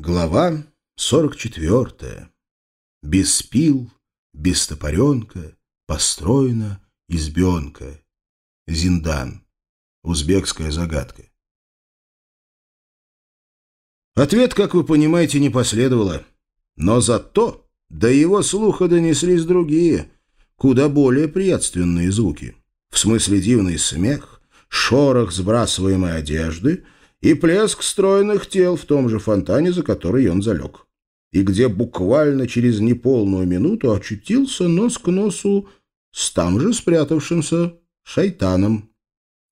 Глава 44. Без пил, без топоренка, построена избенка. Зиндан. Узбекская загадка. Ответ, как вы понимаете, не последовало. Но зато до его слуха донеслись другие, куда более приятственные звуки. В смысле дивный смех, шорох сбрасываемой одежды — и плеск стройных тел в том же фонтане, за который он залег, и где буквально через неполную минуту очутился нос к носу с там же спрятавшимся шайтаном.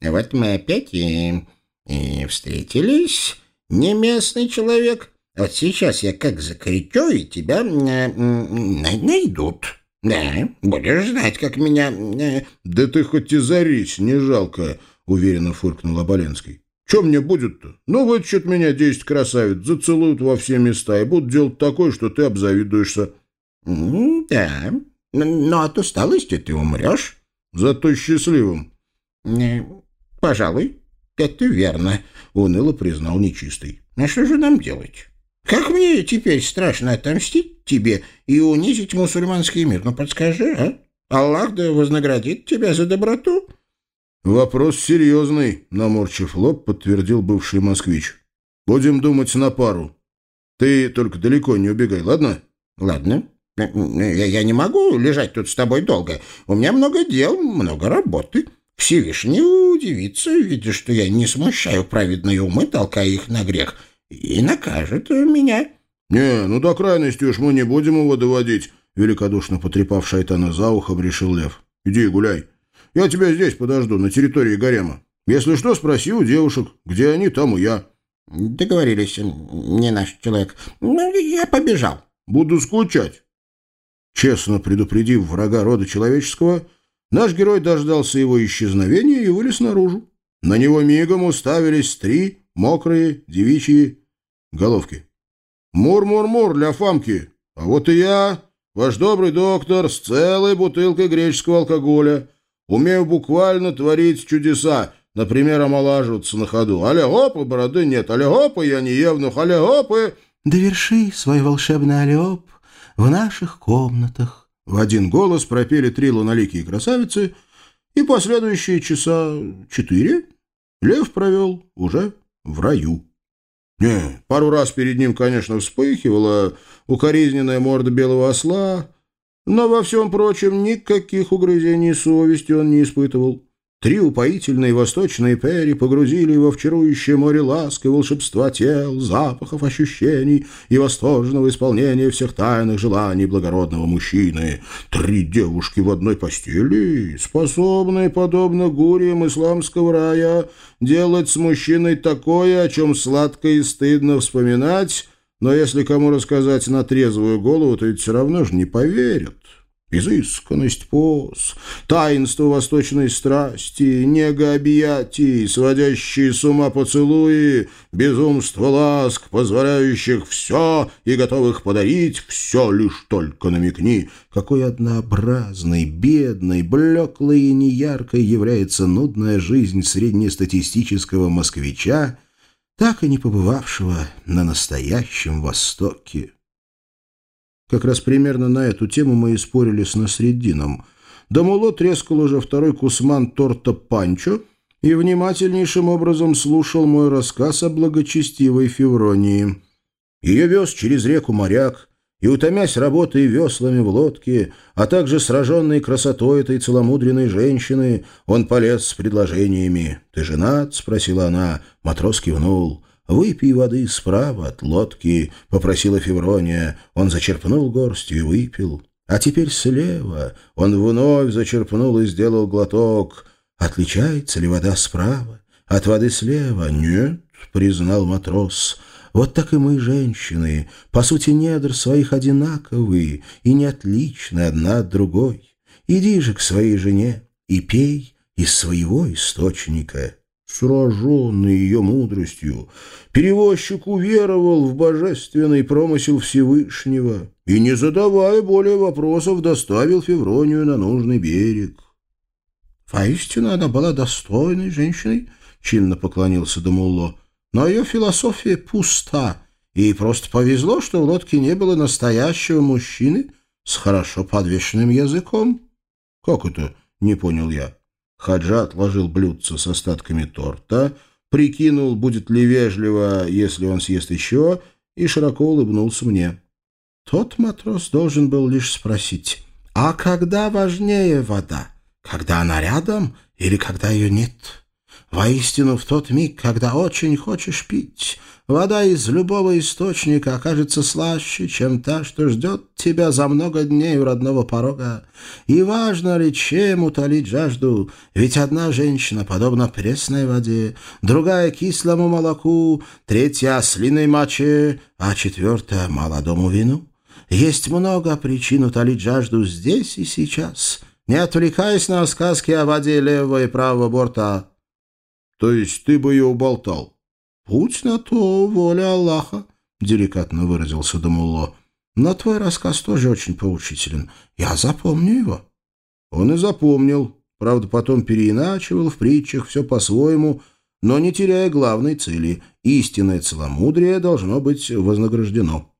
«Вот мы опять и, и встретились, не местный человек. Вот сейчас я как закричу, и тебя э, найдут. Да, будешь знать, как меня...» э... «Да ты хоть и зарись, не жалко», — уверенно фыркнул Оболенский. Что мне будет-то? Ну, вытащат меня десять красавиц, зацелуют во все места и будут делать такое, что ты обзавидуешься. — Да, но от усталости ты умрешь. — Зато счастливым. Пожалуй, это верно, — уныло признал нечистый. — А что же нам делать? Как мне теперь страшно отомстить тебе и унизить мусульманский мир? Ну, подскажи, а? Аллах да вознаградит тебя за доброту. «Вопрос серьезный», — наморчив лоб, подтвердил бывший москвич. «Будем думать на пару. Ты только далеко не убегай, ладно?» «Ладно. Я не могу лежать тут с тобой долго. У меня много дел, много работы. Всевышний удивится, видя, что я не смущаю праведные умы, толкая их на грех, и накажет меня». «Не, ну до крайности уж мы не будем его доводить», — великодушно потрепав шайтана за ухом, решил Лев. «Иди гуляй». Я тебя здесь подожду, на территории гарема. Если что, спроси у девушек. Где они, там и я». «Договорились, не наш человек. Ну, я побежал». «Буду скучать». Честно предупредив врага рода человеческого, наш герой дождался его исчезновения и вылез наружу. На него мигом уставились три мокрые девичьи головки. «Мур-мур-мур для Фамки, а вот и я, ваш добрый доктор, с целой бутылкой греческого алкоголя». Умею буквально творить чудеса, например, омолаживаться на ходу. Аля-гоп, и бороды нет. Аля-гоп, и я не евнух. Аля-гоп, и... Доверши свой волшебный алёп в наших комнатах. В один голос пропели три луноликие красавицы, и последующие часа четыре Лев провел уже в раю. Не, пару раз перед ним, конечно, вспыхивала укоризненная морда белого осла, но во всем прочем никаких угрызений совести он не испытывал. Три упоительные восточные пери погрузили его в чарующее море ласк и волшебства тел, запахов, ощущений и восторженного исполнения всех тайных желаний благородного мужчины. Три девушки в одной постели, способные, подобно гуриям исламского рая, делать с мужчиной такое, о чем сладко и стыдно вспоминать, но если кому рассказать на трезвую голову, то ведь все равно же не поверят. Изысканность поз, таинство восточной страсти, нега объятий, сводящие с ума поцелуи, безумство ласк, позволяющих все и готовых подарить все, лишь только намекни. Какой однообразной, бедной, блеклой и неяркой является нудная жизнь среднестатистического москвича, так и не побывавшего на настоящем Востоке. Как раз примерно на эту тему мы и спорили с Насреддином. Дамуло трескал уже второй кусман торта «Панчо» и внимательнейшим образом слушал мой рассказ о благочестивой Февронии. Ее вез через реку моряк, и, утомясь работой веслами в лодке, а также сраженной красотой этой целомудренной женщины, он полез с предложениями. «Ты женат?» — спросила она. Матрос кивнул. «Выпей воды справа от лодки», — попросила Феврония. Он зачерпнул горстью и выпил. «А теперь слева». Он вновь зачерпнул и сделал глоток. «Отличается ли вода справа? От воды слева?» «Нет», — признал матрос. Вот так и мы, женщины, по сути недр своих одинаковые и не отличны одна от другой. Иди же к своей жене и пей из своего источника. Сраженный ее мудростью, перевозчик уверовал в божественный промысел Всевышнего и, не задавая более вопросов, доставил Февронию на нужный берег. Воистину она была достойной женщиной, — чинно поклонился Дамулло но ее философия пуста, и просто повезло, что в лодке не было настоящего мужчины с хорошо подвешенным языком. «Как это?» — не понял я. Хаджа отложил блюдце с остатками торта, прикинул, будет ли вежливо, если он съест еще, и широко улыбнулся мне. Тот матрос должен был лишь спросить, «А когда важнее вода? Когда она рядом или когда ее нет?» Воистину, в тот миг, когда очень хочешь пить, вода из любого источника окажется слаще, чем та, что ждет тебя за много дней у родного порога. И важно ли, чем утолить жажду, ведь одна женщина подобна пресной воде, другая — кислому молоку, третья — ослиной моче, а четвертая — молодому вину. Есть много причин утолить жажду здесь и сейчас, не отвлекаясь на сказки о воде левого и правого борта, то есть ты бы ее уболтал? Путь на то воля Аллаха, деликатно выразился Дамулло. Но твой рассказ тоже очень поучителен. Я запомню его. Он и запомнил. Правда, потом переиначивал в притчах все по-своему, но не теряя главной цели. Истинное целомудрие должно быть вознаграждено.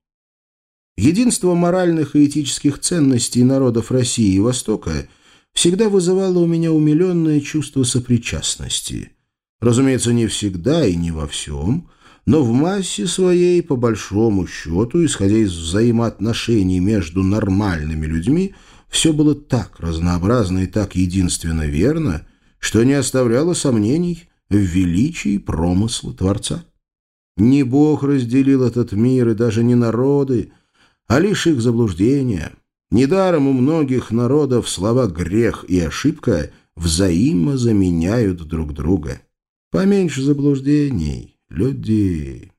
Единство моральных и этических ценностей народов России и Востока всегда вызывало у меня умиленное чувство сопричастности – Разумеется, не всегда и не во всем, но в массе своей, по большому счету, исходя из взаимоотношений между нормальными людьми, все было так разнообразно и так единственно верно, что не оставляло сомнений в величии промысла Творца. Не Бог разделил этот мир и даже не народы, а лишь их заблуждения. Недаром у многих народов слова «грех» и «ошибка» взаимозаменяют друг друга. Поменьше заблуждений, люди.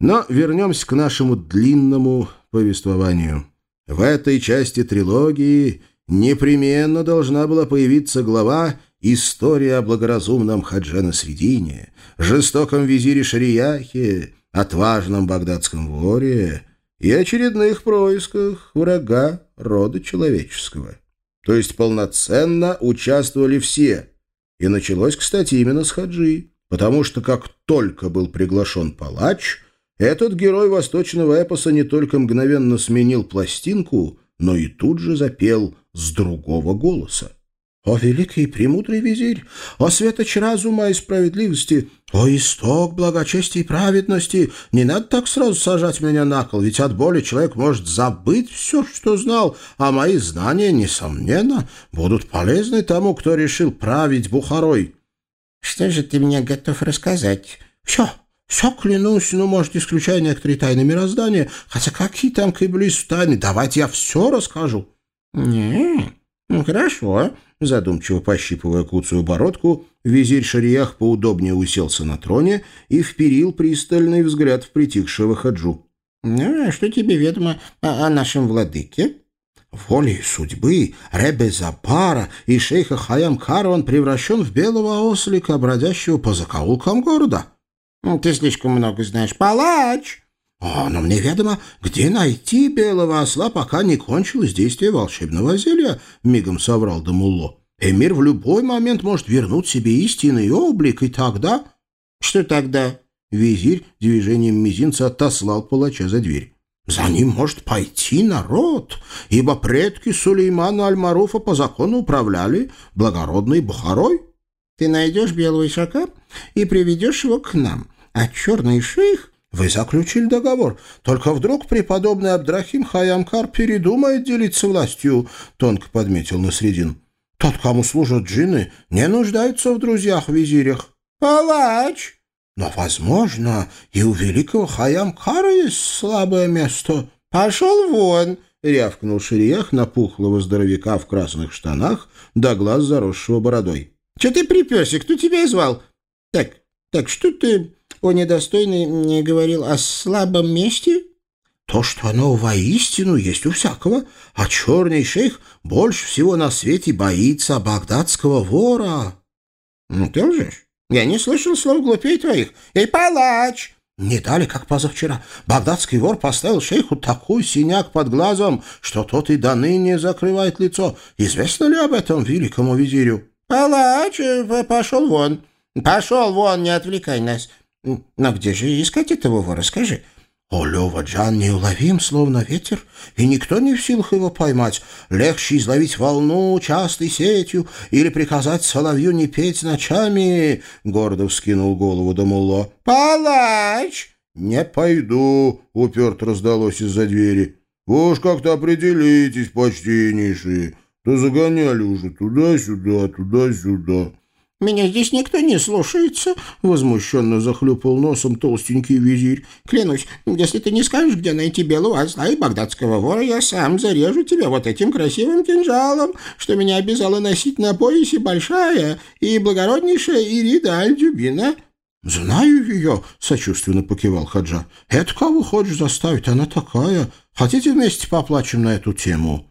Но вернемся к нашему длинному повествованию. В этой части трилогии непременно должна была появиться глава «История о благоразумном Хаджа на Средине», жестоком визире Шарияхе, отважном багдадском воре и очередных происках врага рода человеческого. То есть полноценно участвовали все – и началось, кстати, именно с Хаджи, потому что как только был приглашен палач, этот герой восточного эпоса не только мгновенно сменил пластинку, но и тут же запел с другого голоса. «О великий и премудрый визирь! О светоч разума и справедливости! О исток благочестия и праведности! Не надо так сразу сажать меня на кол, ведь от боли человек может забыть все, что знал, а мои знания, несомненно, будут полезны тому, кто решил править Бухарой». «Что же ты мне готов рассказать?» «Все!» Все клянусь, ну, может, исключая некоторые тайны мироздания, хотя какие там киблис тайны, давайте я все расскажу. Не, ну, хорошо, задумчиво пощипывая куцую бородку, визирь Шариях поудобнее уселся на троне и вперил пристальный взгляд в притихшего хаджу. «Ну, а что тебе ведомо о, о нашем владыке?» Волей судьбы Ребе Запара и шейха Хаям Карван превращен в белого ослика, бродящего по закоулкам города. «Ты слишком много знаешь. Палач!» А, но мне ведомо, где найти белого осла, пока не кончилось действие волшебного зелья, — мигом соврал Дамулло. Эмир в любой момент может вернуть себе истинный облик, и тогда... Что тогда? Визирь движением мизинца отослал палача за дверь. За ним может пойти народ, ибо предки Сулеймана Аль-Маруфа по закону управляли благородной Бухарой. Ты найдешь белого ишака и приведешь его к нам, а черный шейх вы заключили договор. Только вдруг преподобный Абдрахим Хаямкар передумает делиться властью, — тонко подметил Насредин. Тот, кому служат джинны, не нуждается в друзьях-визирях. Палач! Но, возможно, и у великого Хаямкара есть слабое место. Пошел вон! — рявкнул Шириях на пухлого здоровяка в красных штанах до глаз заросшего бородой. — Че ты приперся? Кто тебя звал? Так, так что ты о недостойный не говорил о слабом месте? То, что оно воистину есть у всякого, а черный шейх больше всего на свете боится багдадского вора. Ну, ты лжешь. Я не слышал слов глупей твоих. Эй, палач! Не дали, как позавчера. Багдадский вор поставил шейху такой синяк под глазом, что тот и до ныне закрывает лицо. Известно ли об этом великому визирю? Палач, э, пошел вон. Пошел вон, не отвлекай нас. Но где же искать этого вора, скажи? О, Лева Джан неуловим, словно ветер, и никто не в силах его поймать. Легче изловить волну частой сетью или приказать соловью не петь ночами, — гордо вскинул голову Дамулло. — Палач! — Не пойду, — уперто раздалось из-за двери. — Вы уж как-то определитесь, почтеннейшие. Да загоняли уже туда-сюда, туда-сюда. «Меня здесь никто не слушается», — возмущенно захлюпал носом толстенький визирь. «Клянусь, если ты не скажешь, где найти белого осла и багдадского вора, я сам зарежу тебя вот этим красивым кинжалом, что меня обязала носить на поясе большая и благороднейшая Ирида Аль-Дюбина». «Знаю ее», — сочувственно покивал Хаджа. «Это кого хочешь заставить, она такая. Хотите вместе поплачем на эту тему?»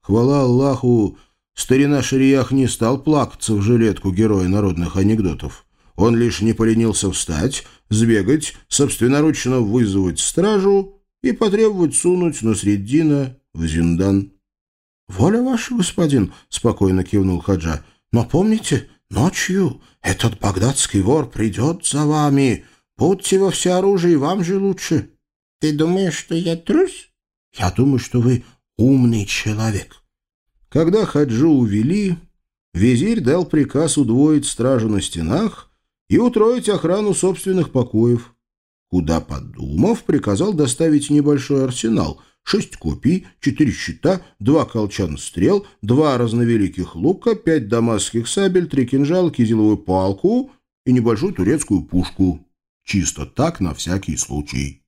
Хвала Аллаху, Старина Шириях не стал плакаться в жилетку героя народных анекдотов. Он лишь не поленился встать, сбегать, собственноручно вызвать стражу и потребовать сунуть Насреддина в зиндан. — Воля ваша, господин, — спокойно кивнул Хаджа. — Но помните, ночью этот багдадский вор придет за вами. Будьте во всеоружии, вам же лучше. — Ты думаешь, что я трус? — Я думаю, что вы умный человек. — когда Хаджу увели, визирь дал приказ удвоить стражу на стенах и утроить охрану собственных покоев. Куда подумав, приказал доставить небольшой арсенал — шесть копий, четыре щита, два колчана стрел, два разновеликих лука, пять дамасских сабель, три кинжала, кизиловую палку и небольшую турецкую пушку. Чисто так, на всякий случай.